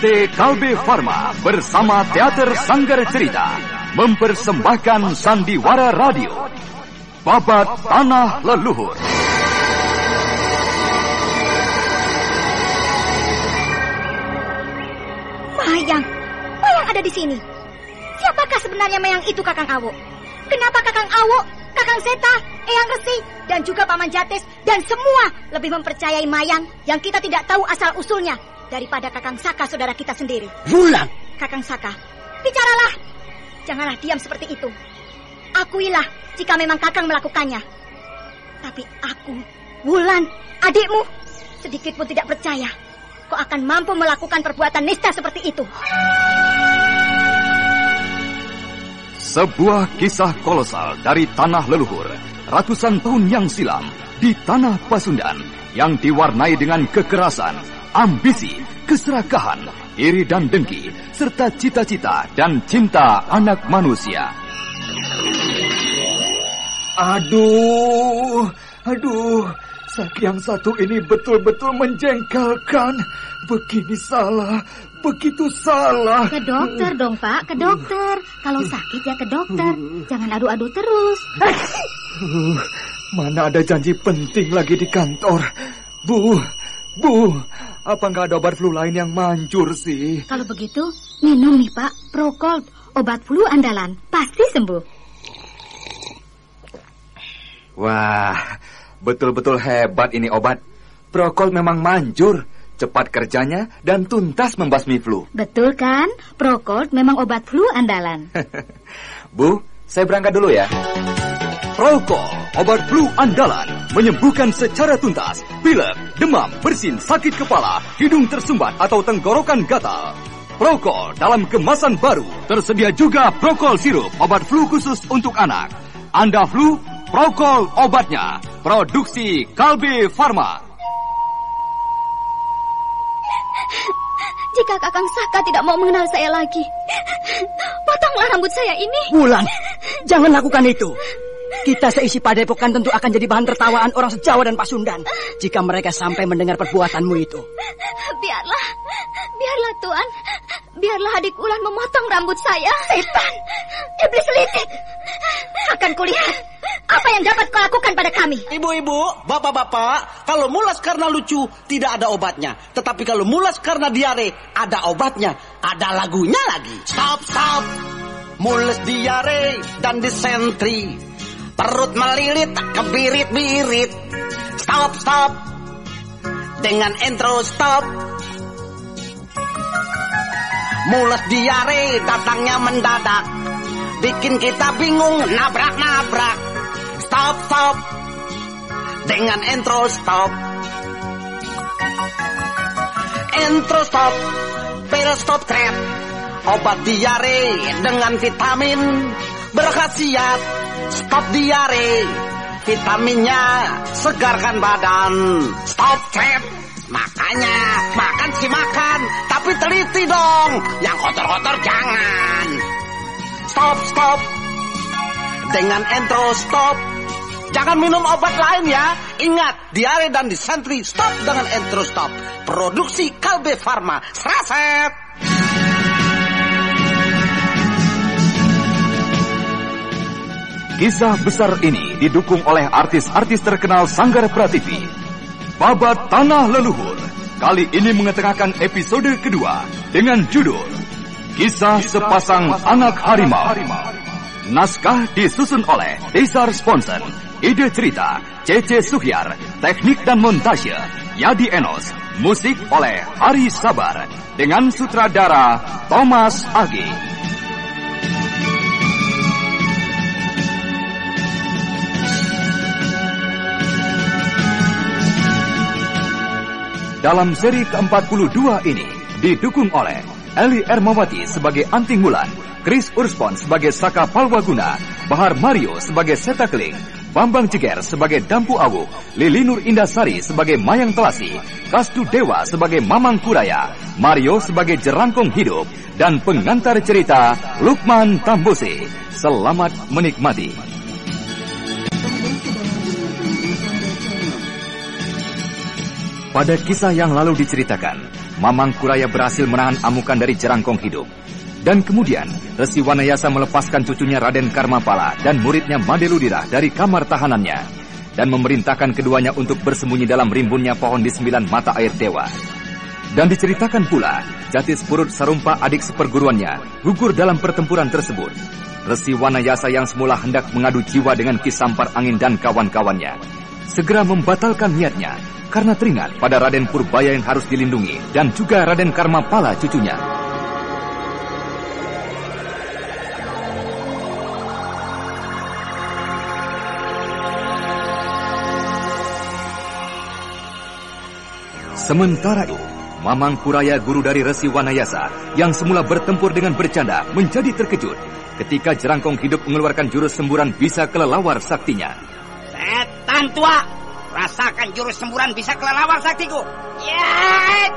PT Kalbe Farma bersama Teater Sanggar Cerita mempersembahkan Sandiwara Radio Babat Tanah Leluhur. Mayang, Mayang ada di sini. Siapakah sebenarnya Mayang itu Kakang Awo? Kenapa Kakang Awo, Kakang Seta, Eyang Resi, dan juga Paman Jatis dan semua lebih mempercayai Mayang yang kita tidak tahu asal usulnya daripada Kakang Saka saudara kita sendiri. Wulan! Kakang Saka, bicaralah. Janganlah diam seperti itu. Akuilah jika memang Kakang melakukannya. Tapi aku, Wulan, adikmu, sedikit pun tidak percaya kau akan mampu melakukan perbuatan nista seperti itu. Sebuah kisah kolosal dari tanah leluhur ratusan tahun yang silam di tanah Pasundan yang diwarnai dengan kekerasan, ambisi, keserakahan, iri dan dengki, serta cita-cita dan cinta anak manusia. Aduh, aduh, Saki yang satu ini betul-betul menjengkelkan. Begini salah, begitu salah. Ke dokter dong, Pak. Ke dokter. Kalau sakit ya ke dokter. Jangan adu-adu terus. Mana ada janji penting lagi di kantor. Bu, Bu, apa nggak ada obat flu lain yang manjur sih? Kalau begitu, minum nih, Pak. Procold, obat flu andalan. Pasti sembuh. Wah, betul-betul hebat ini obat. Prokol memang manjur, cepat kerjanya dan tuntas membasmi flu. Betul kan? Procold memang obat flu andalan. Bu, saya berangkat dulu ya. Prokol, obat flu andalan, menyembuhkan secara tuntas pilek, demam, bersin, sakit kepala, hidung tersumbat atau tenggorokan gatal. Prokol dalam kemasan baru, tersedia juga Prokol sirup, obat flu khusus untuk anak. Anda flu, Prokol obatnya, produksi Kalbe Farma. Jika Kakang Saka tidak mau mengenal saya lagi, potonglah rambut saya ini. Bulan, jangan lakukan itu. Kita seisi padepokan tentu akan jadi bahan tertawaan orang sejawa dan Pasundan jika mereka sampai mendengar perbuatanmu itu. Biarlah, biarlah Tuan. Biarlah adik Ulan memotong rambut saya. Setan, iblis licik. Akan kulihat apa yang dapat kau lakukan pada kami. Ibu-ibu, bapak-bapak, kalau mulas karena lucu tidak ada obatnya. Tetapi kalau mulas karena diare ada obatnya. Ada lagunya lagi. Stop, stop. Mules diare dan disentri. Perut melilit, kebirit-birit. Stop, stop. Dengan intro stop. Mules diare datangnya mendadak. Bikin kita bingung, nabrak-nabrak. Stop, stop. Dengan intro stop. Intro stop. Pil stop trap. Obat diare dengan vitamin berkhasiat stop diare. Vitaminnya segarkan badan. Stop trap. Makanya makan sih makan, tapi teliti dong. Yang kotor-kotor jangan. Stop, stop. Dengan intro stop. Jangan minum obat lain ya. Ingat, diare dan disentri stop dengan intro stop. Produksi Kalbe Farma. Seraset. Kisah besar ini didukung oleh artis-artis terkenal Sanggar Prativi. Babat Tanah Leluhur kali ini mengetengahkan episode kedua dengan judul Kisah Sepasang Anak Harimau. Naskah disusun oleh Desar Sponsen, ide cerita Cece Suhyar, teknik dan montase Yadi Enos, musik oleh Hari Sabar dengan sutradara Thomas Agi. Dalam seri ke-42 ini didukung oleh Eli Ermawati sebagai Anting Wulan, Chris Urspon sebagai Saka Palwaguna, Bahar Mario sebagai Seta Keling, Bambang Jeger sebagai Dampu Awu, Lili Nur Indasari sebagai Mayang Telasi, Kastu Dewa sebagai Mamang Kuraya, Mario sebagai Jerangkong Hidup, dan pengantar cerita Lukman Tambose. Selamat menikmati. Pada kisah yang lalu diceritakan, Mamang Kuraya berhasil menahan amukan dari jerangkong hidup. Dan kemudian, Resi Wanayasa melepaskan cucunya Raden Karmapala dan muridnya Madeludira dari kamar tahanannya dan memerintahkan keduanya untuk bersembunyi dalam rimbunnya pohon di sembilan mata air dewa. Dan diceritakan pula, Jatis Purut Sarumpa adik seperguruannya gugur dalam pertempuran tersebut. Resi Wanayasa yang semula hendak mengadu jiwa dengan Kisampar Angin dan kawan-kawannya, segera membatalkan niatnya karena teringat pada Raden Purbaya yang harus dilindungi dan juga Raden Karmapala cucunya. Sementara itu, Mamang Kuraya guru dari Resi Wanayasa yang semula bertempur dengan bercanda menjadi terkejut ketika jerangkong hidup mengeluarkan jurus semburan bisa kelelawar saktinya. Setan tua, rasakan jurus semburan bisa kelelawar saktiku. Ya!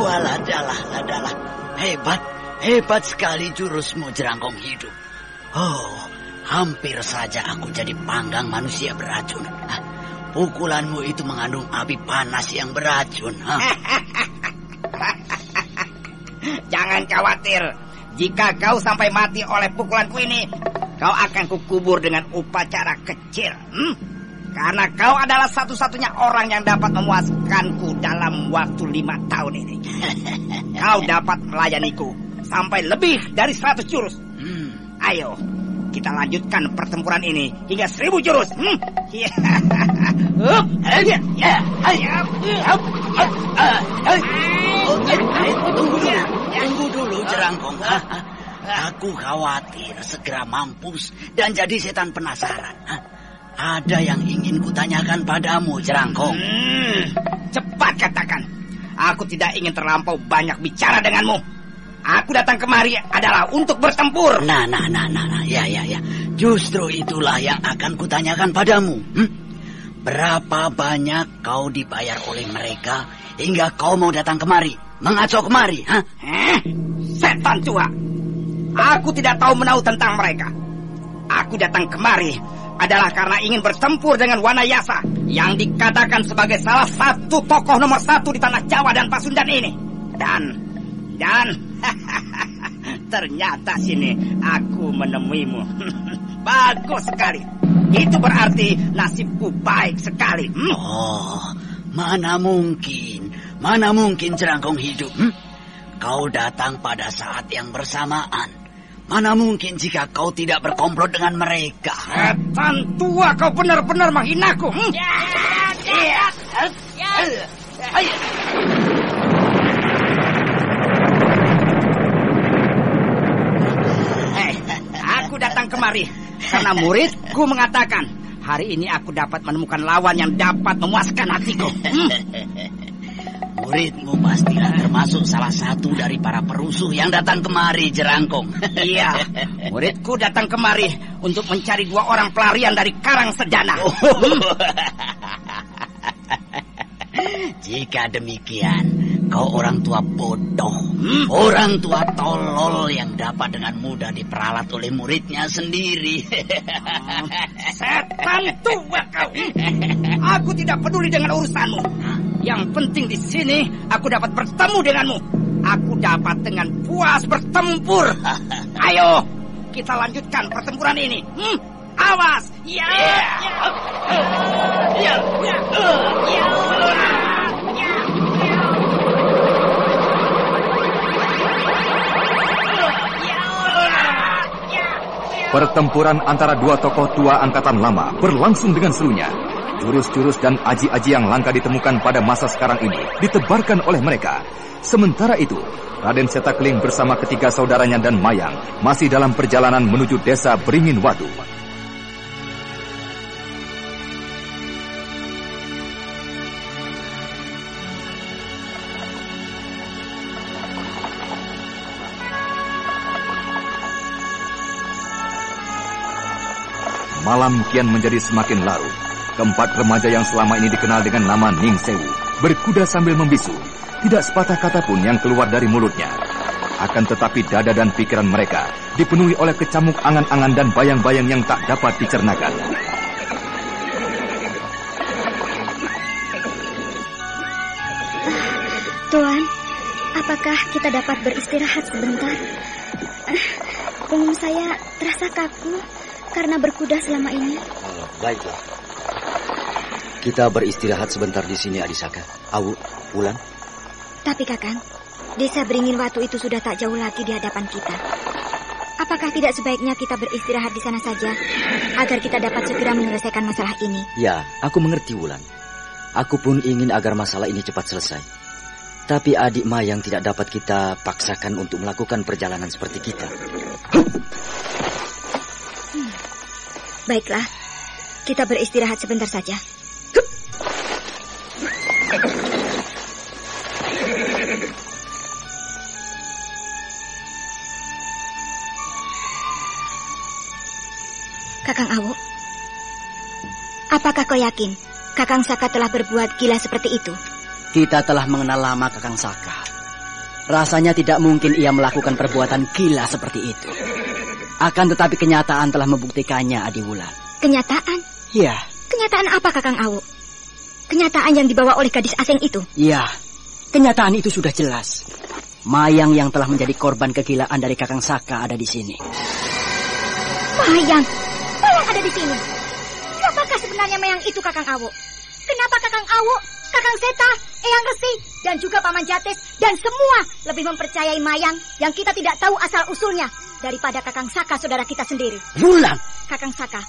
Walah, adalah, adalah. Hebat, hebat sekali jurusmu jerangkong hidup. Oh, hampir saja aku jadi panggang manusia beracun. Hah, pukulanmu itu mengandung api panas yang beracun. Jangan khawatir. Jika kau sampai mati oleh pukulanku ini, kau akan kukubur dengan upacara kecil. Hmm? Karena kau adalah satu-satunya orang yang dapat memuaskanku dalam waktu lima tahun ini. kau dapat melayaniku sampai lebih dari seratus jurus. Hmm. Ayo, kita lanjutkan pertempuran ini. Hingga seribu jurus. Hmm? Tunggu dulu, tunggu dulu jerangkong. Aku khawatir segera mampus dan jadi setan penasaran. Ada yang ingin kutanyakan padamu, jerangkong. Hmm, cepat katakan. Aku tidak ingin terlampau banyak bicara denganmu. Aku datang kemari adalah untuk bertempur. Nah, nah, nah, nah, nah, ya, ya, ya. Justru itulah yang akan kutanyakan padamu. Hmm? Berapa banyak kau dibayar oleh mereka hingga kau mau datang kemari, mengacau kemari, hah? Eh, setan tua. Aku tidak tahu menau tentang mereka. Aku datang kemari adalah karena ingin bertempur dengan Wanayasa yang dikatakan sebagai salah satu tokoh nomor satu di tanah Jawa dan Pasundan ini. Dan, dan, ternyata sini aku menemuimu. Bagus sekali. Itu berarti nasibku baik sekali. Hmm? Oh, mana mungkin, mana mungkin jerangkong hidup? Hmm? Kau datang pada saat yang bersamaan. Mana mungkin jika kau tidak berkomplot dengan mereka? Setan tua kau benar-benar menghinaku. Hmm? Iya. Ayo. Hei, aku datang kemari karena muridku mengatakan hari ini aku dapat menemukan lawan yang dapat memuaskan hatiku. Hmm? Muridmu pastilah termasuk salah satu dari para perusuh yang datang kemari, Jerangkong. Iya, muridku datang kemari untuk mencari dua orang pelarian dari Karang Sedana. Jika demikian, kau orang tua bodoh, orang tua tolol yang dapat dengan mudah diperalat oleh muridnya sendiri. Setan tua kau. Aku tidak peduli dengan urusanmu. Yang penting di sini aku dapat bertemu denganmu. Aku dapat dengan puas bertempur. Ayo, kita lanjutkan pertempuran ini. Hmm, awas. Ya. Ya. Ya. Ya. Pertempuran antara dua tokoh tua angkatan lama berlangsung dengan serunya. Jurus-jurus dan aji-aji yang langka ditemukan pada masa sekarang ini ditebarkan oleh mereka. Sementara itu, Raden Setakling bersama ketiga saudaranya dan Mayang masih dalam perjalanan menuju desa Beringin Watu. Malam kian menjadi semakin larut. Keempat remaja yang selama ini dikenal dengan nama Ning Sewu berkuda sambil membisu. Tidak sepatah kata pun yang keluar dari mulutnya. Akan tetapi dada dan pikiran mereka dipenuhi oleh kecamuk angan-angan dan bayang-bayang yang tak dapat dicernakan. Tuan, apakah kita dapat beristirahat sebentar? Eh, Punggung saya terasa kaku karena berkuda selama ini. Oh, baiklah. Kita beristirahat sebentar di sini, Adisaka. Awu, Wulan. Tapi Kakang, desa beringin waktu itu sudah tak jauh lagi di hadapan kita. Apakah tidak sebaiknya kita beristirahat di sana saja agar kita dapat segera menyelesaikan masalah ini? Ya, aku mengerti, Wulan. Aku pun ingin agar masalah ini cepat selesai. Tapi adik Mayang tidak dapat kita paksakan untuk melakukan perjalanan seperti kita. Baiklah, kita beristirahat sebentar saja. Kakang Awu, apakah kau yakin Kakang Saka telah berbuat gila seperti itu? Kita telah mengenal lama Kakang Saka. Rasanya tidak mungkin ia melakukan perbuatan gila seperti itu. Akan tetapi kenyataan telah membuktikannya, Adi Wulan. Kenyataan? Ya, Kenyataan apa Kakang Awu? Kenyataan yang dibawa oleh gadis asing itu? ya. Kenyataan itu sudah jelas. Mayang yang telah menjadi korban kegilaan dari Kakang Saka ada di sini. Mayang, Mayang ada di sini. Siapakah sebenarnya Mayang itu Kakang Awu? Kenapa Kakang Awu, Kakang Seta, Eyang Resi, dan juga Paman Jatis, dan semua lebih mempercayai Mayang yang kita tidak tahu asal usulnya daripada Kakang Saka saudara kita sendiri. Wulan! Kakang Saka,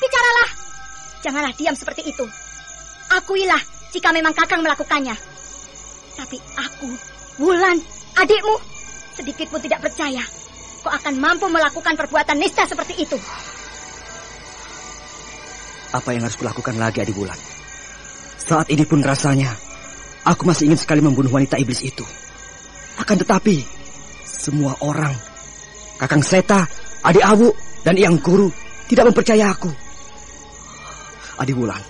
bicaralah. Janganlah diam seperti itu. Akuilah jika memang Kakang melakukannya. Tapi aku, Wulan, adikmu, sedikit pun tidak percaya kau akan mampu melakukan perbuatan nista seperti itu. Apa yang harus kulakukan lagi, Adi Wulan? Saat ini pun rasanya, aku masih ingin sekali membunuh wanita iblis itu. Akan tetapi, semua orang, Kakang Seta, Adi Awu, dan Yang Guru tidak mempercaya aku. Adi Wulan,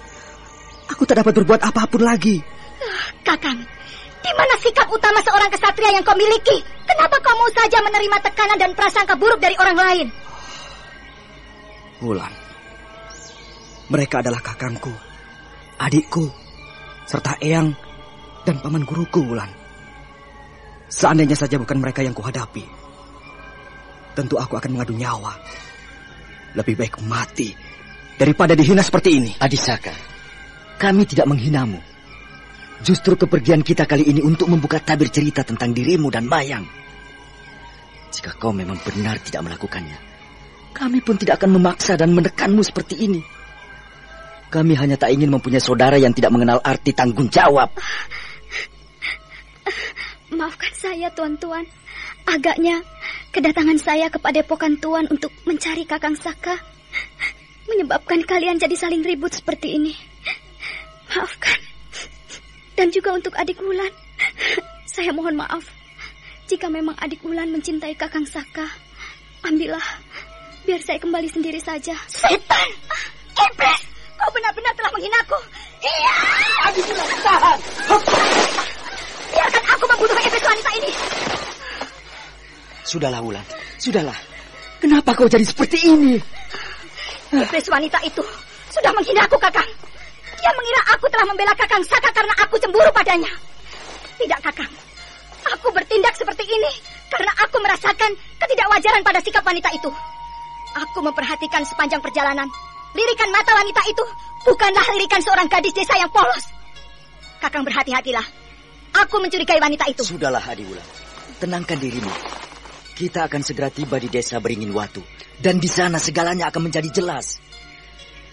aku tak dapat berbuat apa pun lagi. Kakang, di mana sikap utama seorang kesatria yang kau miliki? Kenapa kau mau saja menerima tekanan dan prasangka buruk dari orang lain? Wulan, mereka adalah kakangku, adikku, serta Eyang dan paman guruku, Wulan. Seandainya saja bukan mereka yang kuhadapi, tentu aku akan mengadu nyawa. Lebih baik mati daripada dihina seperti ini. Adisaka, kami tidak menghinamu. Justru kepergian kita kali ini untuk membuka tabir cerita tentang dirimu dan Mayang. Jika kau memang benar tidak melakukannya, kami pun tidak akan memaksa dan menekanmu seperti ini. Kami hanya tak ingin mempunyai saudara yang tidak mengenal arti tanggung jawab. Maafkan saya, tuan-tuan. Agaknya kedatangan saya ke padepokan tuan untuk mencari Kakang Saka menyebabkan kalian jadi saling ribut seperti ini. Maafkan. Dan juga untuk adik Wulan. Saya mohon maaf. Jika memang adik Wulan mencintai Kakang Saka, ambillah. Biar saya kembali sendiri saja. Setan! Iblis! Kau benar-benar telah menghinaku. Iya! Adi Wulan, tahan! Biarkan aku membunuh iblis wanita ini. Sudahlah, Wulan. Sudahlah. Kenapa kau jadi seperti ini? Iblis wanita itu sudah menghinaku, Kakang. Dia mengira aku telah membela Kakang Saka karena aku cemburu padanya. Tidak, Kakang. Aku bertindak seperti ini karena aku merasakan ketidakwajaran pada sikap wanita itu. Aku memperhatikan sepanjang perjalanan. Lirikan mata wanita itu bukanlah lirikan seorang gadis desa yang polos. Kakang berhati-hatilah. Aku mencurigai wanita itu. Sudahlah, Adi Wulan. Tenangkan dirimu. Kita akan segera tiba di desa Beringin Watu. Dan di sana segalanya akan menjadi jelas.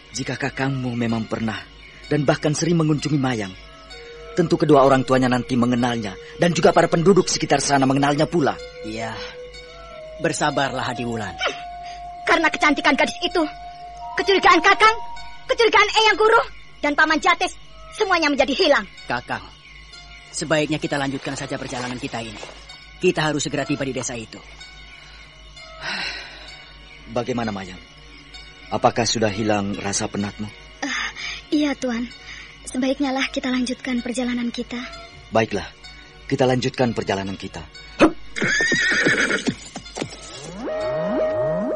Jika kakangmu memang pernah dan bahkan sering mengunjungi Mayang, tentu kedua orang tuanya nanti mengenalnya dan juga para penduduk sekitar sana mengenalnya pula. Iya, bersabarlah Adi Wulan. Karena kecantikan gadis itu, kecurigaan Kakang, kecurigaan Eyang Guru, dan Paman Jatis, semuanya menjadi hilang. Kakang, sebaiknya kita lanjutkan saja perjalanan kita ini. Kita harus segera tiba di desa itu. Bagaimana Mayang? Apakah sudah hilang rasa penatmu? Iya, Tuan. Sebaiknya lah kita lanjutkan perjalanan kita. Baiklah, kita lanjutkan perjalanan kita.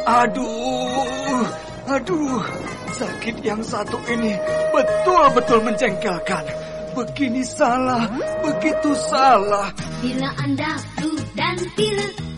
Aduh, aduh, sakit yang satu ini betul-betul menjengkelkan. Begini salah, begitu salah. Bila Anda flu dan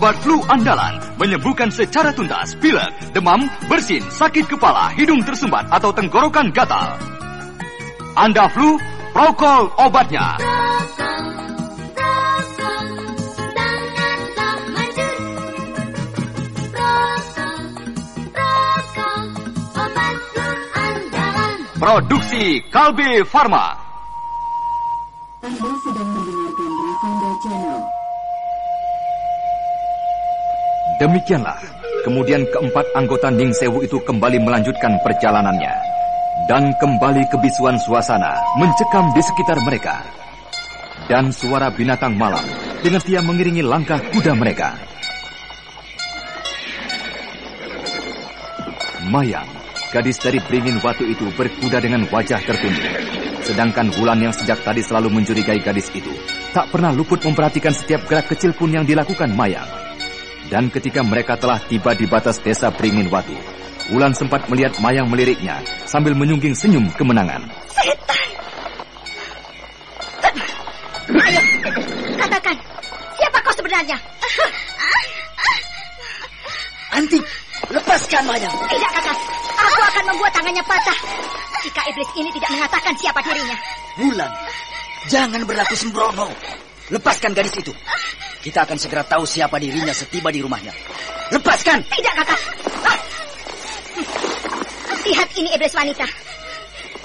obat flu andalan, menyembuhkan secara tuntas pilek, demam, bersin, sakit kepala, hidung tersumbat atau tenggorokan gatal. Anda flu, Prokol obatnya. Produksi Kalbe Farma. Anda sedang mendengarkan Rafanda Channel. Demikianlah, kemudian keempat anggota Ning Sewu itu kembali melanjutkan perjalanannya. Dan kembali kebisuan suasana mencekam di sekitar mereka. Dan suara binatang malam dengan tiap mengiringi langkah kuda mereka. Mayang, gadis dari beringin watu itu berkuda dengan wajah tertunduk. Sedangkan Wulan yang sejak tadi selalu mencurigai gadis itu, tak pernah luput memperhatikan setiap gerak kecil pun yang dilakukan Mayang. Dan ketika mereka telah tiba di batas desa Beringin Watu, Wulan sempat melihat Mayang meliriknya sambil menyungging senyum kemenangan. Setan! Ayo, katakan, siapa kau sebenarnya? Anti, lepaskan Mayang. Tidak, kakak. Aku akan membuat tangannya patah. Jika iblis ini tidak mengatakan siapa dirinya. Bulan, jangan berlaku sembrono. Lepaskan gadis itu. Kita akan segera tahu siapa dirinya setiba di rumahnya. Lepaskan! Tidak, kakak. Ah. Lihat ini iblis wanita.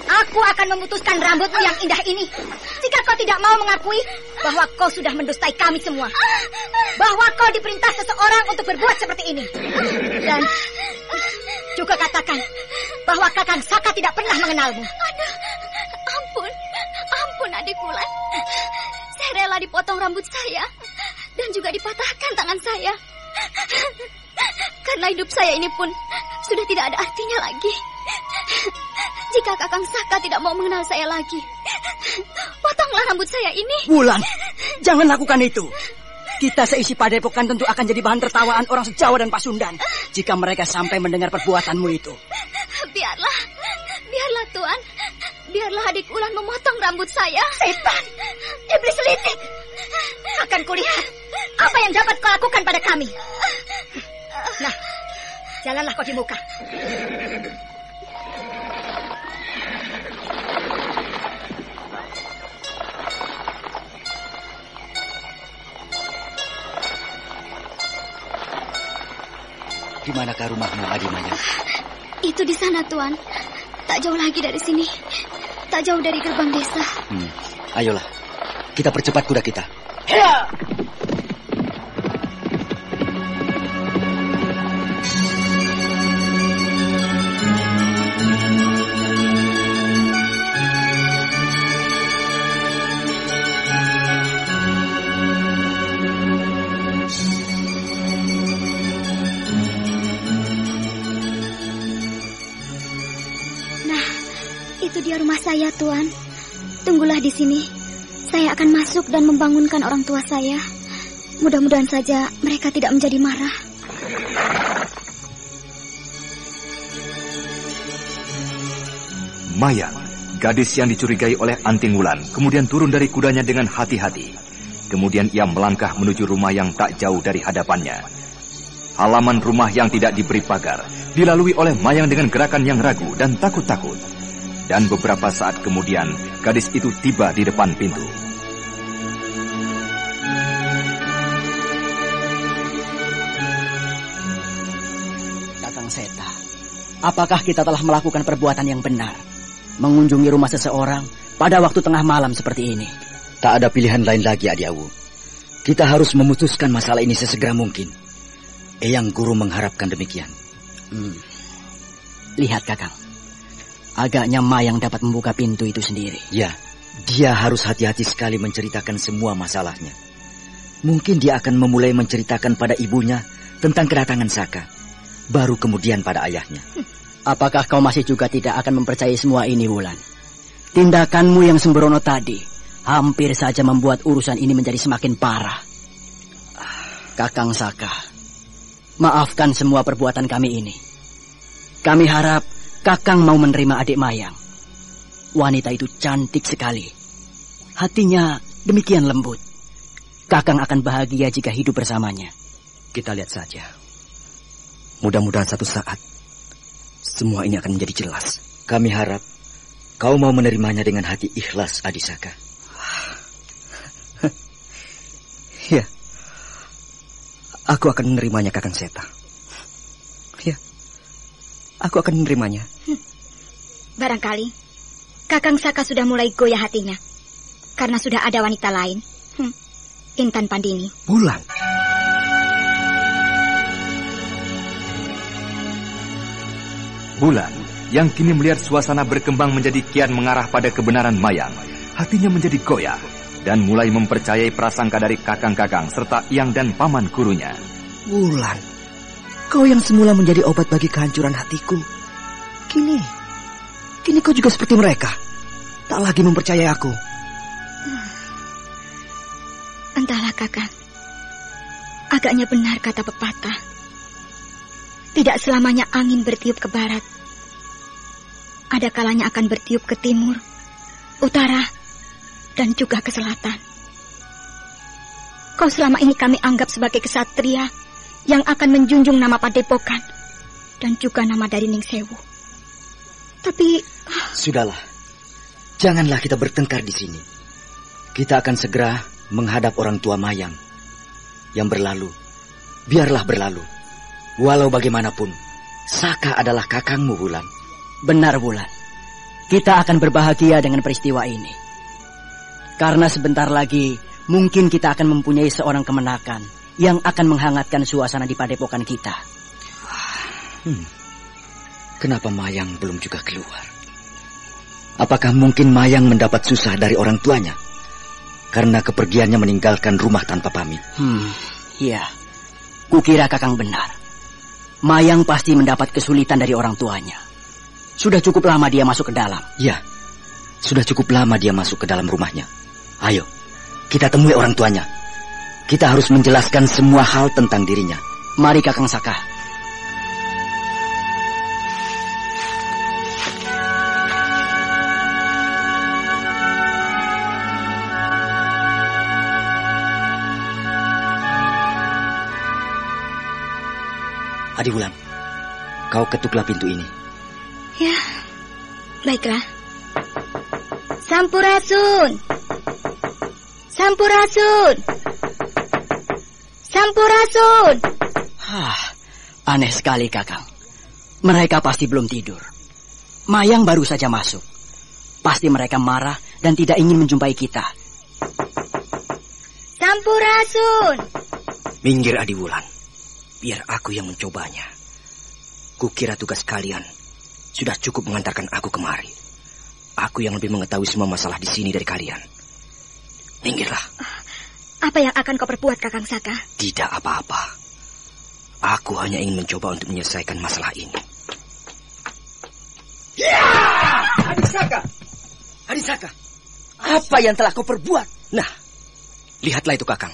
Aku akan memutuskan rambutmu yang indah ini. Jika kau tidak mau mengakui bahwa kau sudah mendustai kami semua. Bahwa kau diperintah seseorang untuk berbuat seperti ini. Dan juga katakan bahwa Kakang Saka tidak pernah mengenalmu. Aduh, ampun, ampun adik Wulan. Saya rela dipotong rambut saya dan juga dipatahkan tangan saya. Karena hidup saya ini pun sudah tidak ada artinya lagi. Jika Kakang Saka tidak mau mengenal saya lagi, potonglah rambut saya ini. Bulan, jangan lakukan itu. Kita seisi padepokan tentu akan jadi bahan tertawaan orang sejawa dan Pasundan jika mereka sampai mendengar perbuatanmu itu. Biarlah, biarlah Tuan. Biarlah adik Ulan memotong rambut saya. Setan! Iblis litik! Akan kulihat apa yang dapat kau lakukan pada kami. Nah, jalanlah kau di muka. Di manakah rumahmu, Adimanya? Itu di sana, Tuan. Tak jauh lagi dari sini. Tak jauh dari gerbang desa. Hmm. Ayolah, kita percepat kuda kita. Nah, Saya akan masuk dan membangunkan orang tua saya. Mudah-mudahan saja mereka tidak menjadi marah. Mayang, gadis yang dicurigai oleh Anting Wulan, kemudian turun dari kudanya dengan hati-hati. Kemudian ia melangkah menuju rumah yang tak jauh dari hadapannya. Halaman rumah yang tidak diberi pagar dilalui oleh Mayang dengan gerakan yang ragu dan takut-takut. Dan beberapa saat kemudian, gadis itu tiba di depan pintu. Kakang Seta, apakah kita telah melakukan perbuatan yang benar? mengunjungi rumah seseorang pada waktu tengah malam seperti ini. Tak ada pilihan lain lagi, Adi Awu. Kita harus memutuskan masalah ini sesegera mungkin. Eyang Guru mengharapkan demikian. Hmm. Lihat, Kakang. Agaknya Mayang dapat membuka pintu itu sendiri. Ya, dia harus hati-hati sekali menceritakan semua masalahnya. Mungkin dia akan memulai menceritakan pada ibunya tentang kedatangan Saka. Baru kemudian pada ayahnya. Apakah kau masih juga tidak akan mempercayai semua ini, Wulan? Tindakanmu yang sembrono tadi hampir saja membuat urusan ini menjadi semakin parah. Kakang Saka, maafkan semua perbuatan kami ini. Kami harap Kakang mau menerima adik Mayang. Wanita itu cantik sekali. Hatinya demikian lembut. Kakang akan bahagia jika hidup bersamanya. Kita lihat saja. Mudah-mudahan satu saat semua ini akan menjadi jelas. Kami harap kau mau menerimanya dengan hati ikhlas, Adisaka. ya, aku akan menerimanya, Kakang Seta. Aku akan menerimanya. Hmm. Barangkali Kakang Saka sudah mulai goyah hatinya karena sudah ada wanita lain. Hmm. Intan Pandini. Bulan. Bulan yang kini melihat suasana berkembang menjadi kian mengarah pada kebenaran Mayang, hatinya menjadi goyah dan mulai mempercayai prasangka dari kakang-kakang serta yang dan paman gurunya. Bulan, kau yang semula menjadi obat bagi kehancuran hatiku, kini, kini kau juga seperti mereka, tak lagi mempercayai aku. Entahlah kakang, agaknya benar kata pepatah. Tidak selamanya angin bertiup ke barat. Ada kalanya akan bertiup ke timur, utara, dan juga ke selatan. Kau selama ini kami anggap sebagai kesatria yang akan menjunjung nama Padepokan dan juga nama dari Ning Sewu. Tapi... Sudahlah, janganlah kita bertengkar di sini. Kita akan segera menghadap orang tua Mayang. Yang berlalu, biarlah berlalu. Walau bagaimanapun, Saka adalah kakangmu, Bulan. Benar, Bulan. Kita akan berbahagia dengan peristiwa ini. Karena sebentar lagi, mungkin kita akan mempunyai seorang kemenakan yang akan menghangatkan suasana di padepokan kita. Hmm. Kenapa Mayang belum juga keluar? Apakah mungkin Mayang mendapat susah dari orang tuanya? Karena kepergiannya meninggalkan rumah tanpa pamit. Hmm, iya. Kukira kakang benar. Mayang pasti mendapat kesulitan dari orang tuanya. Sudah cukup lama dia masuk ke dalam. Ya, sudah cukup lama dia masuk ke dalam rumahnya. Ayo, kita temui orang tuanya. Kita harus menjelaskan semua hal tentang dirinya. Mari Kakang Saka. Adi Wulan, kau ketuklah pintu ini. Ya, baiklah. Sampurasun. Sampurasun. Sampurasun. Hah, aneh sekali kakang. Mereka pasti belum tidur. Mayang baru saja masuk. Pasti mereka marah dan tidak ingin menjumpai kita. Sampurasun. Minggir Adi Wulan. Biar aku yang mencobanya. Kukira tugas kalian sudah cukup mengantarkan aku kemari. Aku yang lebih mengetahui semua masalah di sini dari kalian. Minggirlah. Apa yang akan kau perbuat, Kakang Saka? Tidak apa-apa. Aku hanya ingin mencoba untuk menyelesaikan masalah ini. Ya! Adisaka! Adisaka! Apa yang telah kau perbuat? Nah, lihatlah itu, Kakang.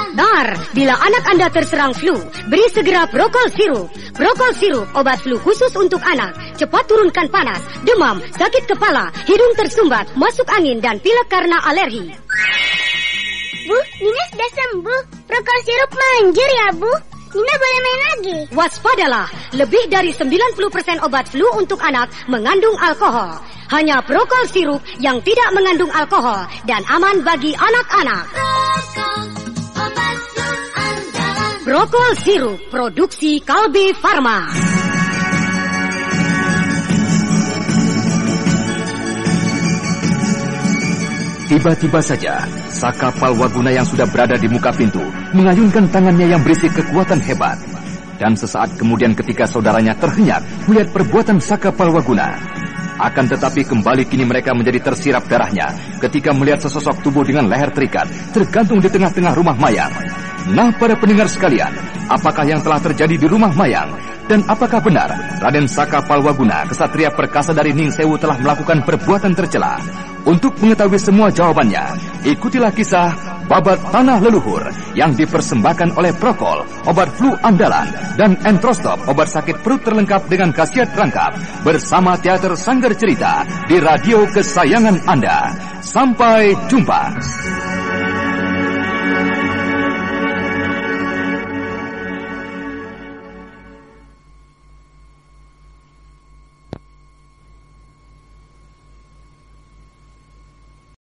Dar, bila anak Anda terserang flu, beri segera Prokol sirup. Prokol sirup, obat flu khusus untuk anak. Cepat turunkan panas, demam, sakit kepala, hidung tersumbat, masuk angin, dan pilek karena alergi. Bu, Nina sudah sembuh. Prokol sirup manjur ya, Bu. Nina boleh main lagi. Waspadalah, lebih dari 90% obat flu untuk anak mengandung alkohol. Hanya Prokol sirup yang tidak mengandung alkohol dan aman bagi anak-anak. Prokol, Prokol sirup, produksi Kalbe Farma. Tiba-tiba saja, Saka Palwaguna yang sudah berada di muka pintu mengayunkan tangannya yang berisi kekuatan hebat. Dan sesaat kemudian ketika saudaranya terhenyak melihat perbuatan Saka Palwaguna. Akan tetapi kembali kini mereka menjadi tersirap darahnya ketika melihat sesosok tubuh dengan leher terikat tergantung di tengah-tengah rumah Mayang. Nah para pendengar sekalian, apakah yang telah terjadi di rumah Mayang? Dan apakah benar Raden Saka Palwaguna, kesatria perkasa dari Ningsewu telah melakukan perbuatan tercela? Untuk mengetahui semua jawabannya, ikutilah kisah Babat Tanah Leluhur yang dipersembahkan oleh Prokol, obat flu andalan, dan Entrostop, obat sakit perut terlengkap dengan khasiat rangkap bersama Teater Sanggar Cerita di radio kesayangan Anda. Sampai jumpa.